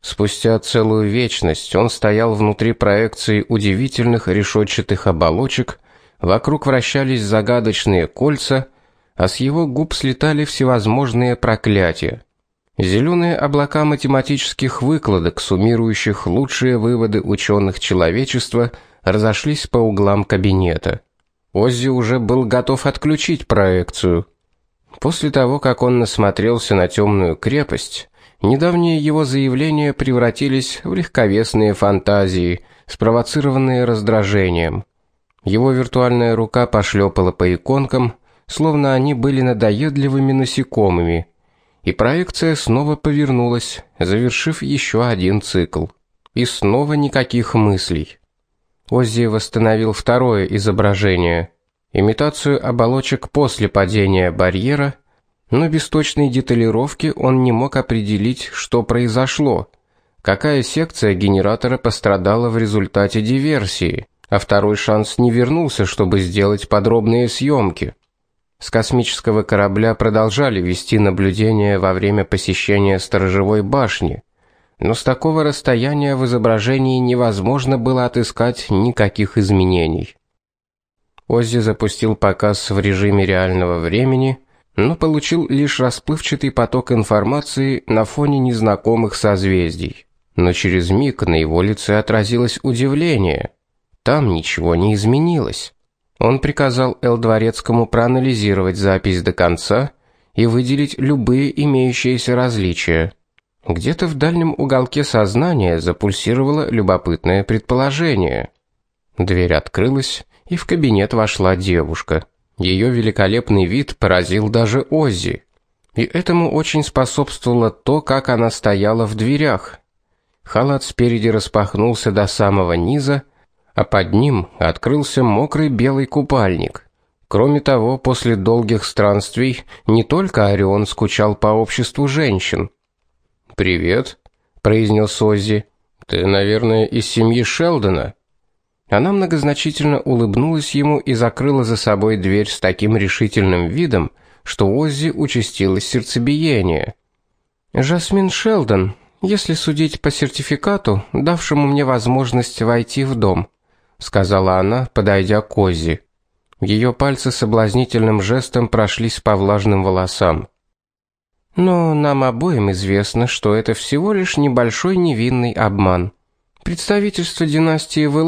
Спустя целую вечность он стоял внутри проекции удивительных решетчатых оболочек, вокруг вращались загадочные кольца, а с его губ слетали всевозможные проклятия. Зеленые облака математических выкладок, суммирующих лучшие выводы ученых человечества, разошлись по углам кабинета. Оззи уже был готов отключить проекцию. После того, как он насмотрелся на темную крепость, недавние его заявления превратились в легковесные фантазии, спровоцированные раздражением. Его виртуальная рука пошлепала по иконкам, словно они были надоедливыми насекомыми, и проекция снова повернулась, завершив еще один цикл. И снова никаких мыслей. Оззи восстановил второе изображение, имитацию оболочек после падения барьера, но без точной деталировки он не мог определить, что произошло. Какая секция генератора пострадала в результате диверсии, а второй шанс не вернулся, чтобы сделать подробные съемки. С космического корабля продолжали вести наблюдения во время посещения сторожевой башни, но с такого расстояния в изображении невозможно было отыскать никаких изменений. Оззи запустил показ в режиме реального времени, но получил лишь расплывчатый поток информации на фоне незнакомых созвездий. Но через миг на его лице отразилось удивление. Там ничего не изменилось. Он приказал Эл Дворецкому проанализировать запись до конца и выделить любые имеющиеся различия. Где-то в дальнем уголке сознания запульсировало любопытное предположение. Дверь открылась, и в кабинет вошла девушка. Ее великолепный вид поразил даже Оззи. И этому очень способствовало то, как она стояла в дверях. Халат спереди распахнулся до самого низа, а под ним открылся мокрый белый купальник. Кроме того, после долгих странствий не только Орион скучал по обществу женщин. "Привет", произнес Оззи. "Ты, наверное, из семьи Шелдона?" Она многозначительно улыбнулась ему и закрыла за собой дверь с таким решительным видом, что Оззи участилось сердцебиение. Жасмин Шелдон, если судить по сертификату, давшему мне возможность войти в дом сказала она, подойдя к Оззи. Ее пальцы соблазнительным жестом прошлись по влажным волосам. Но нам обоим известно, что это всего лишь небольшой невинный обман. Представительство династии в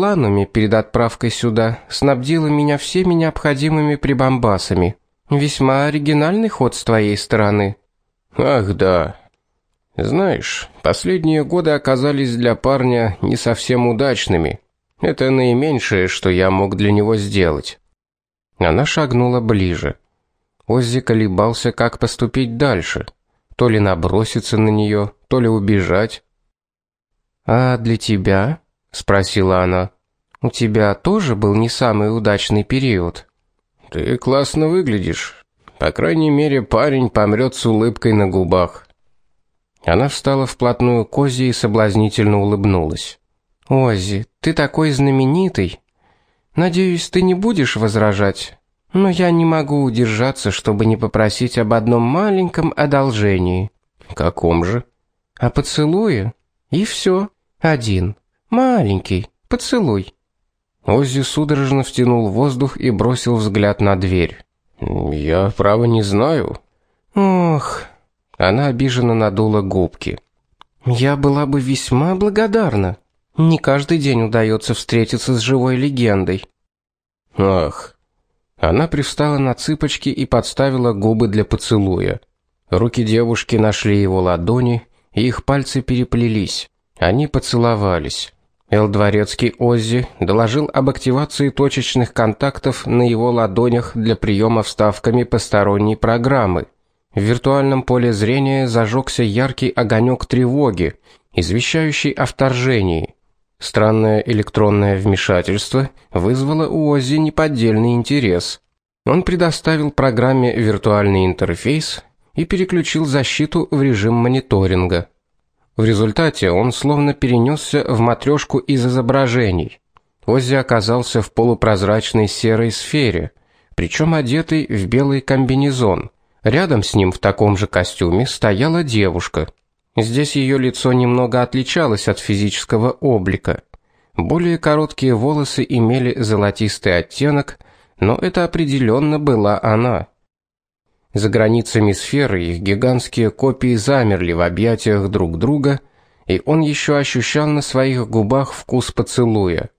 перед отправкой сюда снабдило меня всеми необходимыми прибамбасами. Весьма оригинальный ход с твоей стороны. Ах, да. Знаешь, последние годы оказались для парня не совсем удачными. Это наименьшее, что я мог для него сделать. Она шагнула ближе. Оззи колебался, как поступить дальше. То ли наброситься на нее, то ли убежать. А для тебя? спросила она. У тебя тоже был не самый удачный период. Ты классно выглядишь. По крайней мере, парень помрет с улыбкой на губах. Она встала вплотную к Оззи и соблазнительно улыбнулась. Оззи, ты такой знаменитый. Надеюсь, ты не будешь возражать. Но я не могу удержаться, чтобы не попросить об одном маленьком одолжении. Каком же? О поцелуе. И все. Один. Маленький. Поцелуй. Оззи судорожно втянул воздух и бросил взгляд на дверь. Я право не знаю. Ох. Она обиженно надула губки. Я была бы весьма благодарна. Не каждый день удается встретиться с живой легендой. Ах. Она привстала на цыпочки и подставила губы для поцелуя. Руки девушки нашли его ладони, их пальцы переплелись. Они поцеловались. Эл Оззи доложил об активации точечных контактов на его ладонях для приема вставками посторонней программы. В виртуальном поле зрения зажегся яркий огонек тревоги, извещающий о вторжении. Странное электронное вмешательство вызвало у Оззи неподдельный интерес. Он предоставил программе виртуальный интерфейс и переключил защиту в режим мониторинга. В результате он словно перенесся в матрёшку из изображений. Оззи оказался в полупрозрачной серой сфере, причем одетый в белый комбинезон. Рядом с ним в таком же костюме стояла девушка. Здесь ее лицо немного отличалось от физического облика. Более короткие волосы имели золотистый оттенок, но это определенно была она. За границами сферы их гигантские копии замерли в объятиях друг друга, и он еще ощущал на своих губах вкус поцелуя.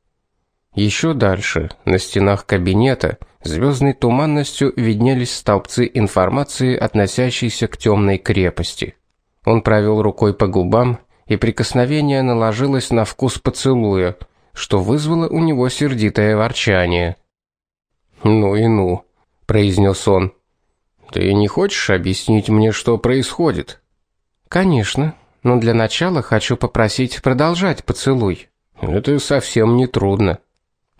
Еще дальше, на стенах кабинета, звездной туманностью виднелись столбцы информации, относящиеся к темной крепости. Он провел рукой по губам, и прикосновение наложилось на вкус поцелуя, что вызвало у него сердитое ворчание. "Ну и ну", произнес он. "Ты не хочешь объяснить мне, что происходит?" "Конечно, но для начала хочу попросить продолжать поцелуй". "Это совсем не трудно".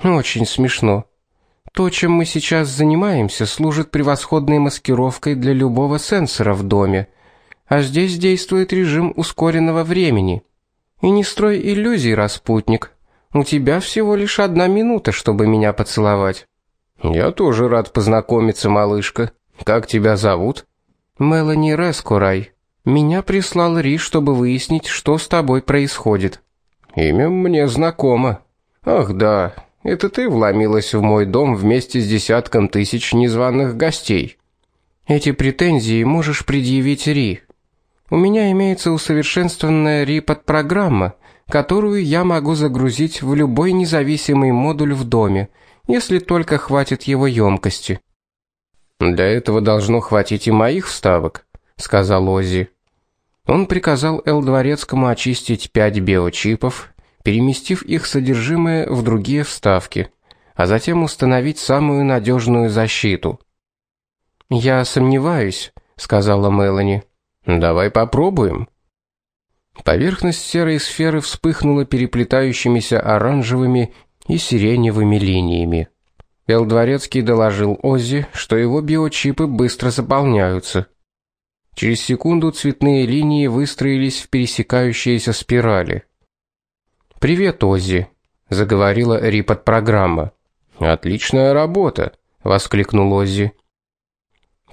"Очень смешно. То, чем мы сейчас занимаемся, служит превосходной маскировкой для любого сенсора в доме а здесь действует режим ускоренного времени. И не строй иллюзий, распутник. У тебя всего лишь одна минута, чтобы меня поцеловать. Я тоже рад познакомиться, малышка. Как тебя зовут? Мелани Рескурай. Меня прислал Ри, чтобы выяснить, что с тобой происходит. Имя мне знакомо. Ах, да. Это ты вломилась в мой дом вместе с десятком тысяч незваных гостей. Эти претензии можешь предъявить Ри. У меня имеется усовершенствованная репод-программа, которую я могу загрузить в любой независимый модуль в доме, если только хватит его емкости. Для этого должно хватить и моих вставок, сказал Ози. Он приказал Эл Дворецкому очистить пять биочипов, переместив их содержимое в другие вставки, а затем установить самую надежную защиту. Я сомневаюсь, сказала Мелани. Давай попробуем. Поверхность серой сферы вспыхнула переплетающимися оранжевыми и сиреневыми линиями. Белдворецкий доложил Оззи, что его биочипы быстро заполняются. Через секунду цветные линии выстроились в пересекающиеся спирали. "Привет, Оззи", заговорила репод-программа. "Отличная работа", воскликнул Оззи.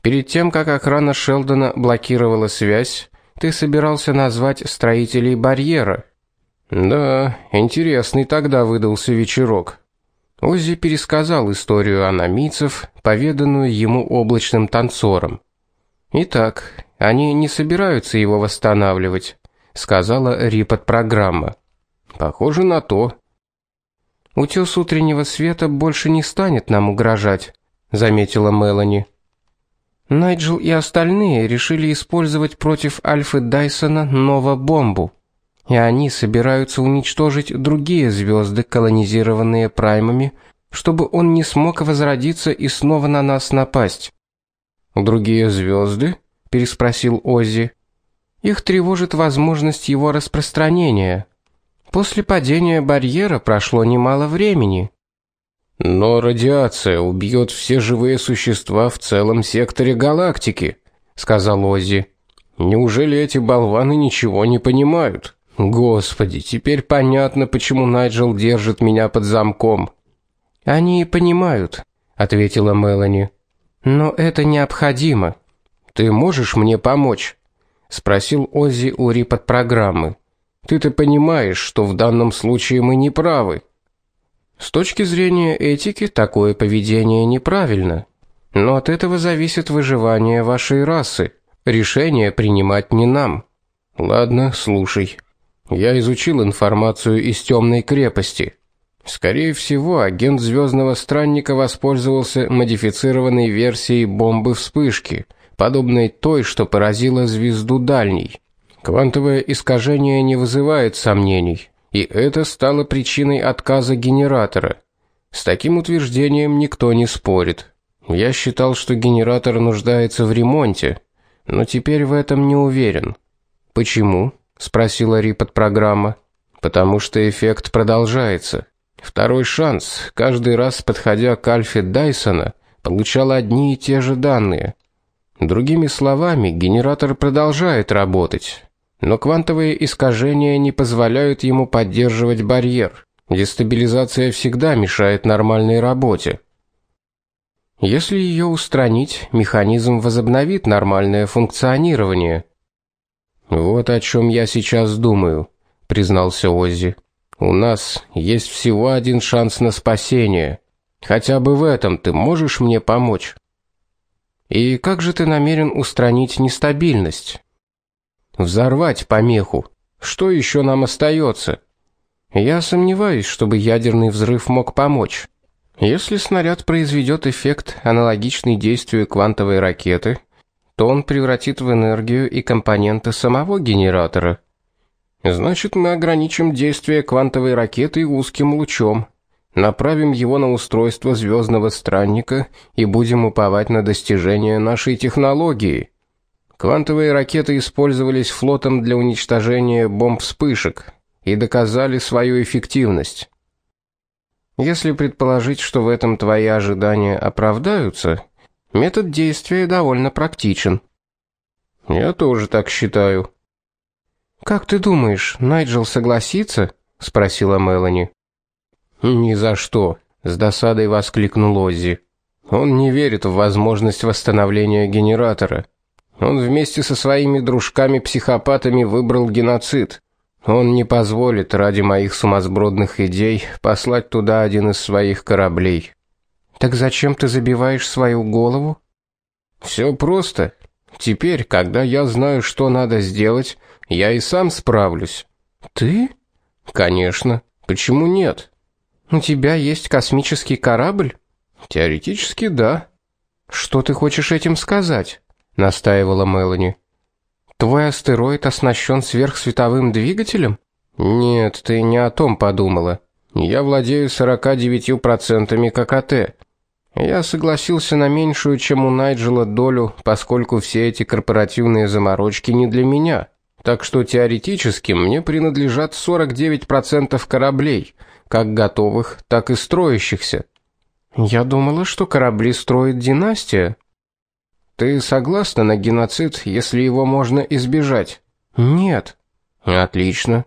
Перед тем, как охрана Шелдона блокировала связь, ты собирался назвать строителей барьера. Да, интересный тогда выдался вечерок. Оззи пересказал историю аномийцев, поведанную ему облачным танцором. Итак, они не собираются его восстанавливать, сказала Рипот программа. Похоже на то. Утёс утреннего света больше не станет нам угрожать, заметила Мелани. Найджел и остальные решили использовать против Альфы Дайсона ново-бомбу. И они собираются уничтожить другие звезды, колонизированные праймами, чтобы он не смог возродиться и снова на нас напасть. Другие звезды? переспросил Оззи. Их тревожит возможность его распространения. После падения барьера прошло немало времени. Но радиация убьет все живые существа в целом секторе галактики, сказал Оззи. Неужели эти болваны ничего не понимают? Господи, теперь понятно, почему Найджел держит меня под замком. Они понимают, ответила Мелани. Но это необходимо. Ты можешь мне помочь? спросил Оззи у репот программы. Ты-то понимаешь, что в данном случае мы не правы. С точки зрения этики такое поведение неправильно. Но от этого зависит выживание вашей расы. Решение принимать не нам. Ладно, слушай. Я изучил информацию из темной крепости. Скорее всего, агент Звездного странника воспользовался модифицированной версией бомбы вспышки, подобной той, что поразила звезду дальней. Квантовое искажение не вызывает сомнений и это стало причиной отказа генератора. С таким утверждением никто не спорит. Я считал, что генератор нуждается в ремонте, но теперь в этом не уверен. Почему? Спросила Рипот программа. Потому что эффект продолжается. Второй шанс, каждый раз подходя к Альфе Дайсона, получал одни и те же данные. Другими словами, генератор продолжает работать но квантовые искажения не позволяют ему поддерживать барьер. Дестабилизация всегда мешает нормальной работе. Если ее устранить, механизм возобновит нормальное функционирование. Вот о чем я сейчас думаю, признался Оззи. У нас есть всего один шанс на спасение. Хотя бы в этом ты можешь мне помочь. И как же ты намерен устранить нестабильность? Взорвать помеху. Что еще нам остается? Я сомневаюсь, чтобы ядерный взрыв мог помочь. Если снаряд произведет эффект, аналогичный действию квантовой ракеты, то он превратит в энергию и компоненты самого генератора. Значит, мы ограничим действие квантовой ракеты узким лучом, направим его на устройство звездного странника и будем уповать на достижения нашей технологии. Квантовые ракеты использовались флотом для уничтожения бомб-вспышек и доказали свою эффективность. Если предположить, что в этом твои ожидания оправдаются, метод действия довольно практичен. Я тоже так считаю. Как ты думаешь, Найджел согласится? спросила Мелани. Ни за что, с досадой воскликнул Оззи. Он не верит в возможность восстановления генератора. Он вместе со своими дружками-психопатами выбрал геноцид. Он не позволит ради моих сумасбродных идей послать туда один из своих кораблей. Так зачем ты забиваешь свою голову? Все просто. Теперь, когда я знаю, что надо сделать, я и сам справлюсь. Ты? Конечно. Почему нет? У тебя есть космический корабль? Теоретически, да. Что ты хочешь этим сказать? настаивала Мелани. Твой астероид оснащен сверхсветовым двигателем? Нет, ты не о том подумала. Я владею 49% ККТ. Я согласился на меньшую, чем у Найджела долю, поскольку все эти корпоративные заморочки не для меня. Так что теоретически мне принадлежат 49% кораблей, как готовых, так и строящихся. Я думала, что корабли строит династия, ты согласна на геноцид, если его можно избежать? Нет. Отлично.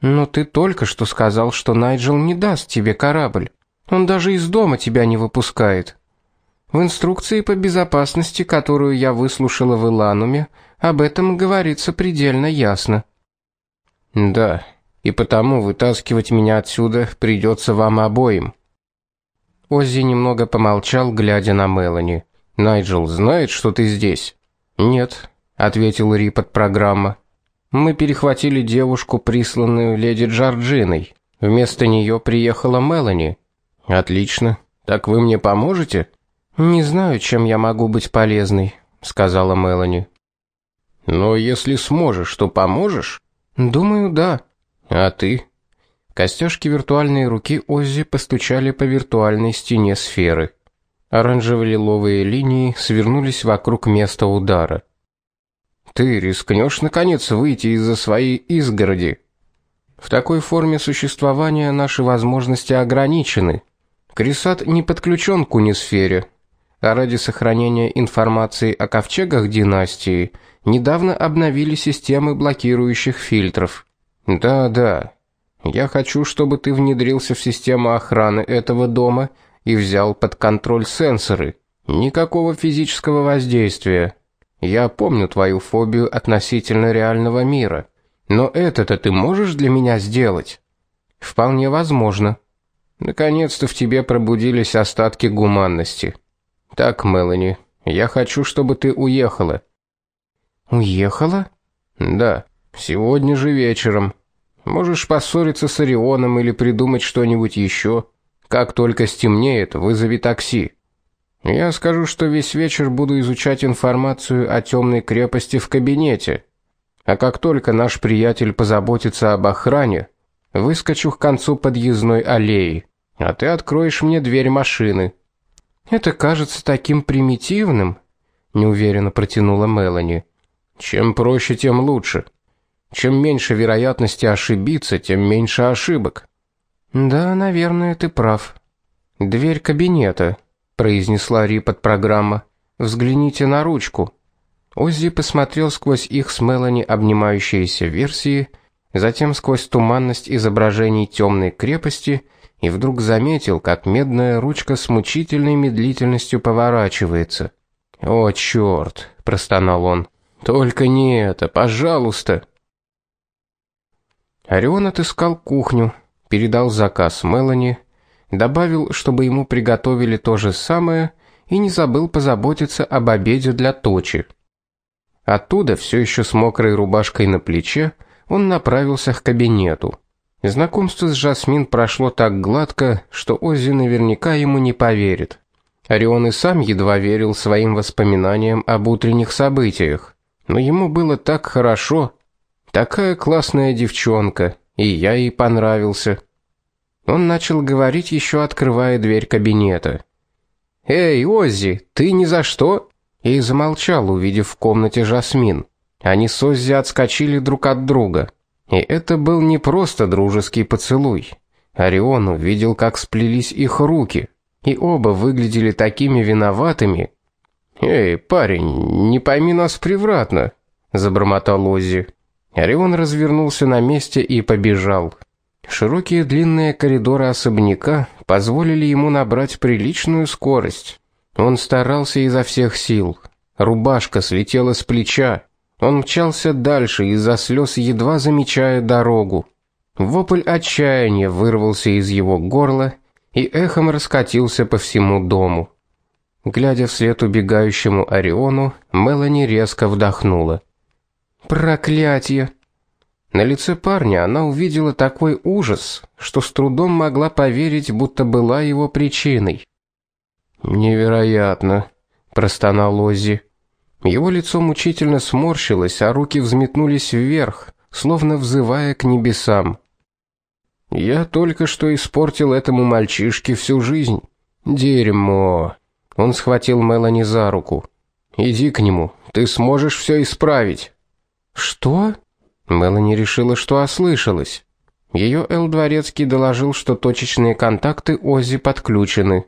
Но ты только что сказал, что Найджел не даст тебе корабль. Он даже из дома тебя не выпускает. В инструкции по безопасности, которую я выслушала в Илануме, об этом говорится предельно ясно. Да, и потому вытаскивать меня отсюда придется вам обоим. Оззи немного помолчал, глядя на Мелани. Найджел знает, что ты здесь? Нет, ответил Рипот программа. Мы перехватили девушку, присланную леди Джорджиной. Вместо нее приехала Мелани. Отлично. Так вы мне поможете? Не знаю, чем я могу быть полезной, сказала Мелани. Но если сможешь, то поможешь? Думаю, да. А ты? Костяшки виртуальной руки Оззи постучали по виртуальной стене сферы. Оранжево-лиловые линии свернулись вокруг места удара. Ты рискнешь наконец выйти из-за своей изгороди? В такой форме существования наши возможности ограничены. Крисат не подключен к унисфере, а ради сохранения информации о ковчегах династии недавно обновили системы блокирующих фильтров. Да-да. Я хочу, чтобы ты внедрился в систему охраны этого дома и взял под контроль сенсоры. Никакого физического воздействия. Я помню твою фобию относительно реального мира. Но это-то ты можешь для меня сделать? Вполне возможно. Наконец-то в тебе пробудились остатки гуманности. Так, Мелани, я хочу, чтобы ты уехала. Уехала? Да, сегодня же вечером. Можешь поссориться с Орионом или придумать что-нибудь еще. Как только стемнеет, вызови такси. Я скажу, что весь вечер буду изучать информацию о темной крепости в кабинете. А как только наш приятель позаботится об охране, выскочу к концу подъездной аллеи, а ты откроешь мне дверь машины. Это кажется таким примитивным, неуверенно протянула Мелани. Чем проще, тем лучше. Чем меньше вероятности ошибиться, тем меньше ошибок. Да, наверное, ты прав. Дверь кабинета, произнесла Рипот программа. Взгляните на ручку. Оззи посмотрел сквозь их с Мелани обнимающиеся версии, затем сквозь туманность изображений темной крепости и вдруг заметил, как медная ручка с мучительной медлительностью поворачивается. "О чёрт", простонал он. Только не это, пожалуйста. Орион отыскал кухню, передал заказ Мелани, добавил, чтобы ему приготовили то же самое, и не забыл позаботиться об обеде для Точи. Оттуда, все еще с мокрой рубашкой на плече, он направился к кабинету. Знакомство с Жасмин прошло так гладко, что Оззи наверняка ему не поверит. Орион и сам едва верил своим воспоминаниям об утренних событиях, но ему было так хорошо, такая классная девчонка, и я ей понравился. Он начал говорить еще открывая дверь кабинета. Эй, Оззи, ты ни за что? И замолчал, увидев в комнате Жасмин. Они с Оззи отскочили друг от друга. И это был не просто дружеский поцелуй. Орион увидел, как сплелись их руки, и оба выглядели такими виноватыми. "Эй, парень, не пойми нас превратно", забормотал Оззи. Орион развернулся на месте и побежал. Широкие длинные коридоры особняка позволили ему набрать приличную скорость. Он старался изо всех сил. Рубашка слетела с плеча. Он мчался дальше из-за слез, едва замечая дорогу. Вопль отчаяния вырвался из его горла и эхом раскатился по всему дому. Глядя вслед убегающему Ориону, Мелани резко вдохнула. Проклятие! На лице парня она увидела такой ужас, что с трудом могла поверить, будто была его причиной. Невероятно, простонал Оззи. Его лицо мучительно сморщилось, а руки взметнулись вверх, словно взывая к небесам. Я только что испортил этому мальчишке всю жизнь. Дерьмо. Он схватил Мелани за руку. Иди к нему, ты сможешь все исправить. Что? Мелани решила, что ослышалась. Ее Эл Дворецкий доложил, что точечные контакты Оззи подключены.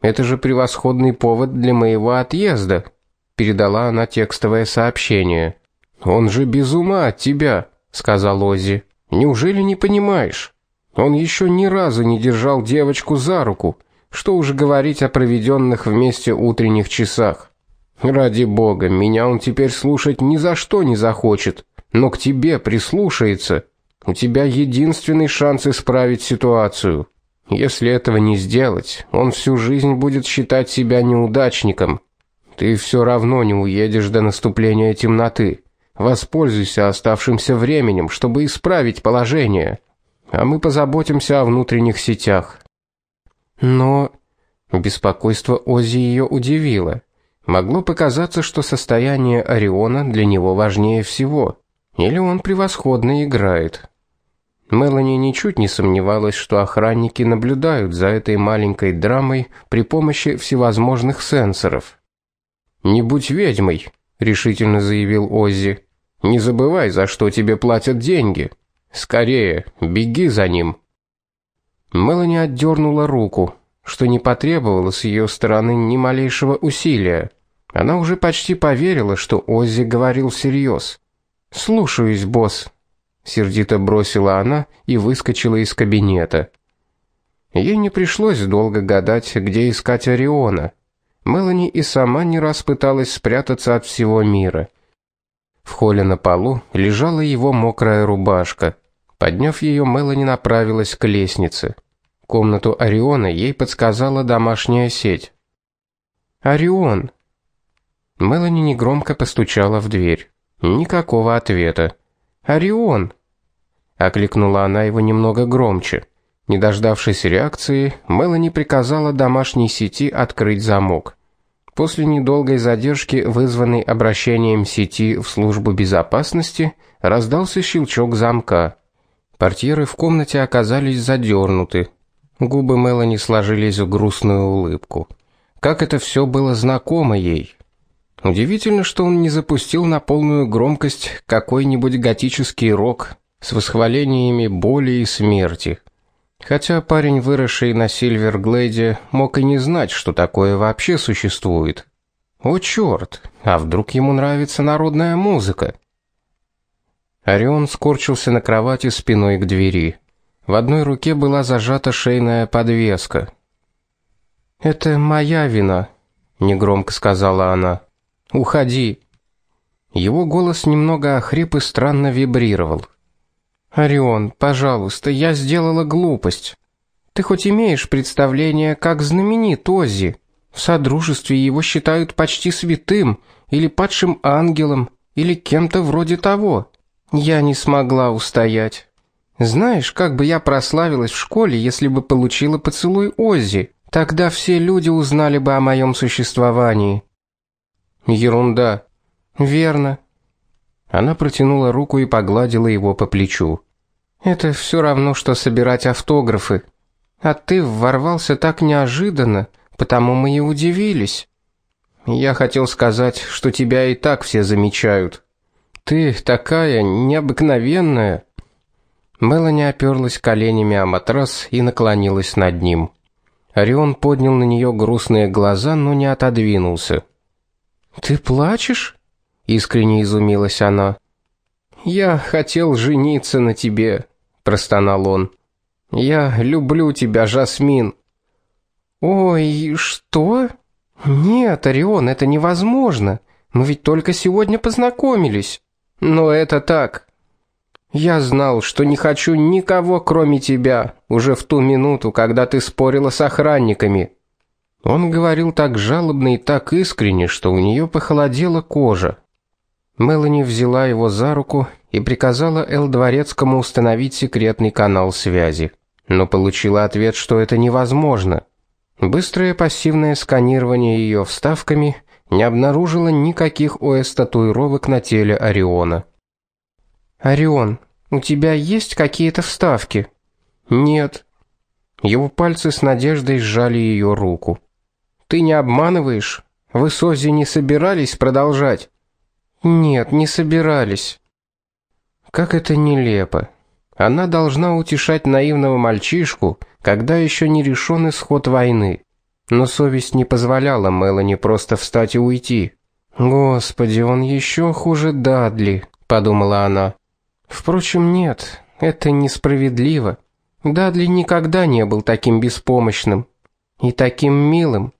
Это же превосходный повод для моего отъезда, передала она текстовое сообщение. Он же без ума от тебя, сказал Оззи. Неужели не понимаешь? Он еще ни разу не держал девочку за руку. Что уж говорить о проведенных вместе утренних часах. Ради бога, меня он теперь слушать ни за что не захочет но к тебе прислушается. У тебя единственный шанс исправить ситуацию. Если этого не сделать, он всю жизнь будет считать себя неудачником. Ты все равно не уедешь до наступления темноты. Воспользуйся оставшимся временем, чтобы исправить положение. А мы позаботимся о внутренних сетях. Но беспокойство Ози ее удивило. Могло показаться, что состояние Ориона для него важнее всего. Или он превосходно играет. Мелани ничуть не сомневалась, что охранники наблюдают за этой маленькой драмой при помощи всевозможных сенсоров. "Не будь ведьмой", решительно заявил Оззи. "Не забывай, за что тебе платят деньги. Скорее, беги за ним". Мелани отдернула руку, что не потребовало с ее стороны ни малейшего усилия. Она уже почти поверила, что Оззи говорил всерьез. Слушаюсь, босс, сердито бросила она и выскочила из кабинета. Ей не пришлось долго гадать, где искать Ориона. Мелани и сама не раз пыталась спрятаться от всего мира. В холле на полу лежала его мокрая рубашка. Подняв ее, Мелани направилась к лестнице. Комнату Ориона ей подсказала домашняя сеть. Орион. Мелани негромко постучала в дверь. Никакого ответа. Орион, окликнула она его немного громче. Не дождавшись реакции, Мелани приказала домашней сети открыть замок. После недолгой задержки, вызванной обращением сети в службу безопасности, раздался щелчок замка. Портьеры в комнате оказались задернуты. Губы Мелани сложились в грустную улыбку. Как это все было знакомо ей. Удивительно, что он не запустил на полную громкость какой-нибудь готический рок с восхвалениями боли и смерти. Хотя парень, выросший на Сильверглейде, мог и не знать, что такое вообще существует. О чёрт, а вдруг ему нравится народная музыка? Орион скорчился на кровати спиной к двери. В одной руке была зажата шейная подвеска. Это моя вина, негромко сказала она. Уходи. Его голос немного охрип и странно вибрировал. Орион, пожалуйста, я сделала глупость. Ты хоть имеешь представление, как знаменит Оззи? В содружестве его считают почти святым или падшим ангелом или кем-то вроде того. Я не смогла устоять. Знаешь, как бы я прославилась в школе, если бы получила поцелуй Оззи? Тогда все люди узнали бы о моем существовании. Ерунда. Верно. Она протянула руку и погладила его по плечу. Это все равно что собирать автографы. А ты ворвался так неожиданно, потому мы и удивились. Я хотел сказать, что тебя и так все замечают. Ты такая необыкновенная. Мелани оперлась коленями о матрас и наклонилась над ним. Орион поднял на нее грустные глаза, но не отодвинулся. Ты плачешь? искренне изумилась она. Я хотел жениться на тебе, простонал он. Я люблю тебя, Жасмин. Ой, что? Нет, Орион, это невозможно. Мы ведь только сегодня познакомились. Но это так. Я знал, что не хочу никого, кроме тебя, уже в ту минуту, когда ты спорила с охранниками. Он говорил так жалобно и так искренне, что у нее похолодела кожа. Мелани взяла его за руку и приказала Эл Дворецкому установить секретный канал связи, но получила ответ, что это невозможно. Быстрое пассивное сканирование ее вставками не обнаружило никаких ОС-татуировок на теле Ориона. Орион, у тебя есть какие-то вставки? Нет. Его пальцы с надеждой сжали ее руку. Ты не обманываешь? Вы с Оззи не собирались продолжать? Нет, не собирались. Как это нелепо. Она должна утешать наивного мальчишку, когда еще не решен исход войны. Но совесть не позволяла Мелани просто встать и уйти. Господи, он еще хуже Дадли, подумала она. Впрочем, нет, это несправедливо. Дадли никогда не был таким беспомощным и таким милым.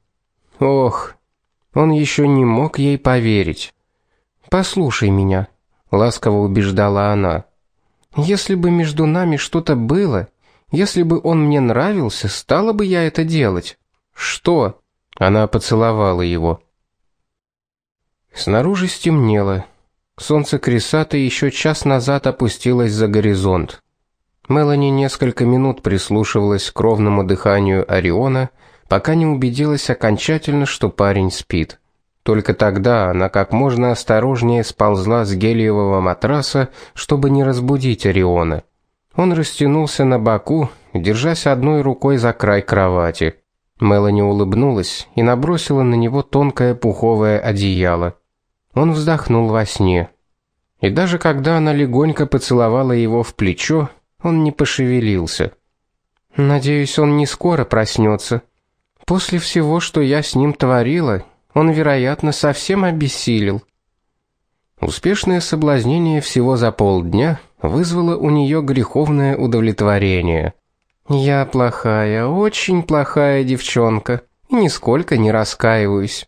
Ох, он еще не мог ей поверить. Послушай меня, ласково убеждала она. Если бы между нами что-то было, если бы он мне нравился, стала бы я это делать. Что? Она поцеловала его. Снаружи стемнело. Солнце Крисата еще час назад опустилось за горизонт. Мелани несколько минут прислушивалась к ровному дыханию Ориона, пока не убедилась окончательно, что парень спит. Только тогда она как можно осторожнее сползла с гелиевого матраса, чтобы не разбудить Ориона. Он растянулся на боку, держась одной рукой за край кровати. Мелани улыбнулась и набросила на него тонкое пуховое одеяло. Он вздохнул во сне. И даже когда она легонько поцеловала его в плечо, он не пошевелился. Надеюсь, он не скоро проснется. После всего, что я с ним творила, он, вероятно, совсем обессилел. Успешное соблазнение всего за полдня вызвало у нее греховное удовлетворение. Я плохая, очень плохая девчонка, и нисколько не раскаиваюсь.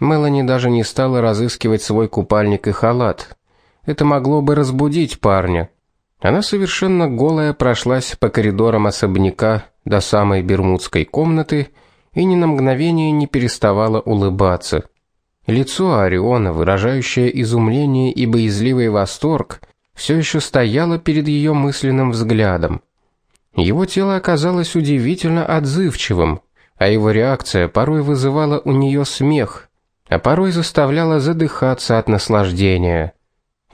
Мелани даже не стала разыскивать свой купальник и халат. Это могло бы разбудить парня. Она совершенно голая прошлась по коридорам особняка до самой бермудской комнаты и ни на мгновение не переставала улыбаться. Лицо Ориона, выражающее изумление и боязливый восторг, все еще стояло перед ее мысленным взглядом. Его тело оказалось удивительно отзывчивым, а его реакция порой вызывала у нее смех, а порой заставляла задыхаться от наслаждения.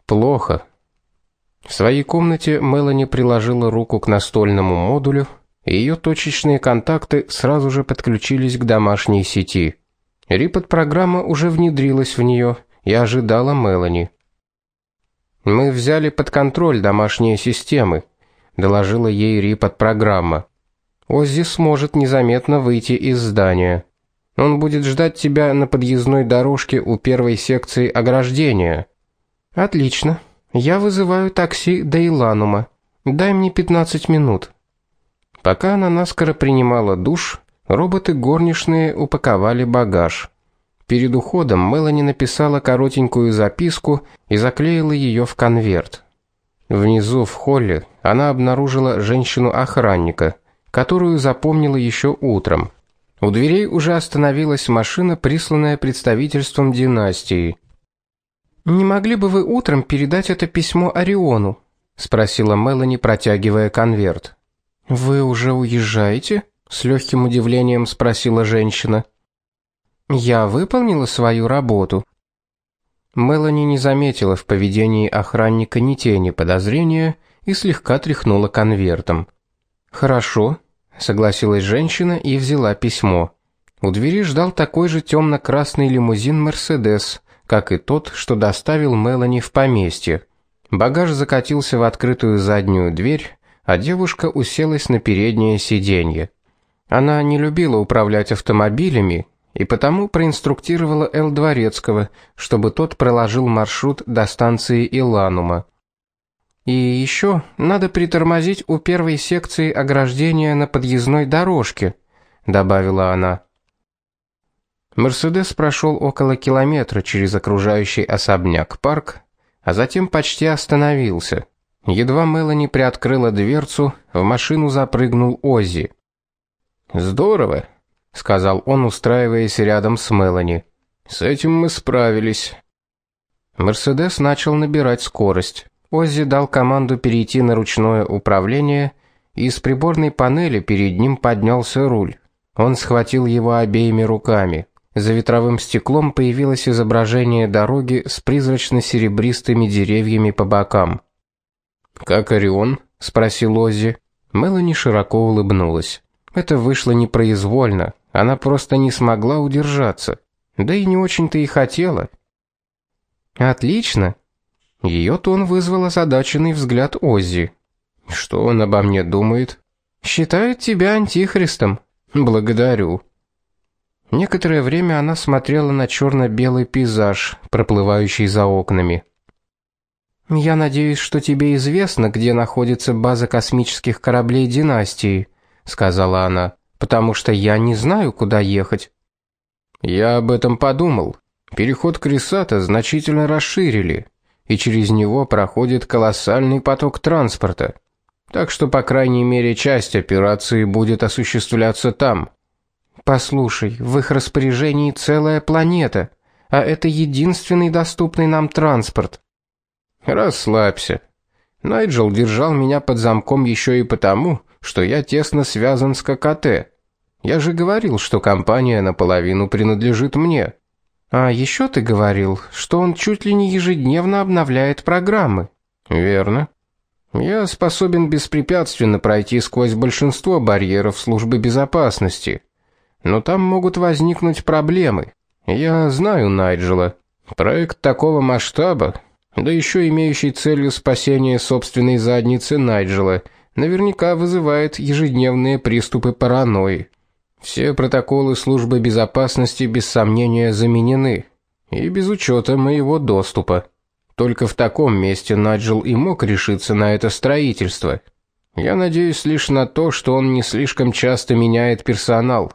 Плохо. В своей комнате Мелани приложила руку к настольному модулю, ее точечные контакты сразу же подключились к домашней сети. Рипот-программа уже внедрилась в нее и ожидала Мелани. Мы взяли под контроль домашние системы, доложила ей Рипот-программа. Оззи сможет незаметно выйти из здания. Он будет ждать тебя на подъездной дорожке у первой секции ограждения. Отлично. Я вызываю такси до Иланума. Дай мне 15 минут. Пока она наскоро принимала душ, роботы горничные упаковали багаж. Перед уходом Мелани написала коротенькую записку и заклеила ее в конверт. Внизу в холле она обнаружила женщину-охранника, которую запомнила еще утром. У дверей уже остановилась машина, присланная представительством династии. Не могли бы вы утром передать это письмо Ориону? спросила Мелани, протягивая конверт. Вы уже уезжаете? с легким удивлением спросила женщина. Я выполнила свою работу. Мелани не заметила в поведении охранника ни тени подозрения и слегка тряхнула конвертом. Хорошо, согласилась женщина и взяла письмо. У двери ждал такой же темно красный лимузин Mercedes, как и тот, что доставил Мелани в поместье. Багаж закатился в открытую заднюю дверь, а девушка уселась на переднее сиденье. Она не любила управлять автомобилями и потому проинструктировала Эл Дворецкого, чтобы тот проложил маршрут до станции Иланума. И еще надо притормозить у первой секции ограждения на подъездной дорожке, добавила она. Мерседес прошел около километра через окружающий особняк парк, а затем почти остановился. Едва Мелани приоткрыла дверцу, в машину запрыгнул Оззи. "Здорово", сказал он, устраиваясь рядом с Мелани. "С этим мы справились". Мерседес начал набирать скорость. Оззи дал команду перейти на ручное управление, и из приборной панели перед ним поднялся руль. Он схватил его обеими руками. За ветровым стеклом появилось изображение дороги с призрачно-серебристыми деревьями по бокам. "Как Орион?" спросил Оззи. Мелани широко улыбнулась. Это вышло непроизвольно, она просто не смогла удержаться. Да и не очень-то и хотела. Отлично, Ее тон вызвал озадаченный взгляд Оззи. Что он обо мне думает? Считает тебя антихристом. Благодарю. Некоторое время она смотрела на черно белый пейзаж, проплывающий за окнами. Я надеюсь, что тебе известно, где находится база космических кораблей династии, сказала она, потому что я не знаю, куда ехать. Я об этом подумал. Переход Крисата значительно расширили, и через него проходит колоссальный поток транспорта. Так что, по крайней мере, часть операции будет осуществляться там. Послушай, в их распоряжении целая планета, а это единственный доступный нам транспорт. Расслабься. Найджел держал меня под замком еще и потому, что я тесно связан с ККТ. Я же говорил, что компания наполовину принадлежит мне. А еще ты говорил, что он чуть ли не ежедневно обновляет программы. Верно. Я способен беспрепятственно пройти сквозь большинство барьеров службы безопасности. Но там могут возникнуть проблемы. Я знаю Найджела. Проект такого масштаба, да еще имеющий целью спасение собственной задницы Найджела, наверняка вызывает ежедневные приступы паранойи. Все протоколы службы безопасности без сомнения заменены, и без учета моего доступа. Только в таком месте Найджел и мог решиться на это строительство. Я надеюсь лишь на то, что он не слишком часто меняет персонал.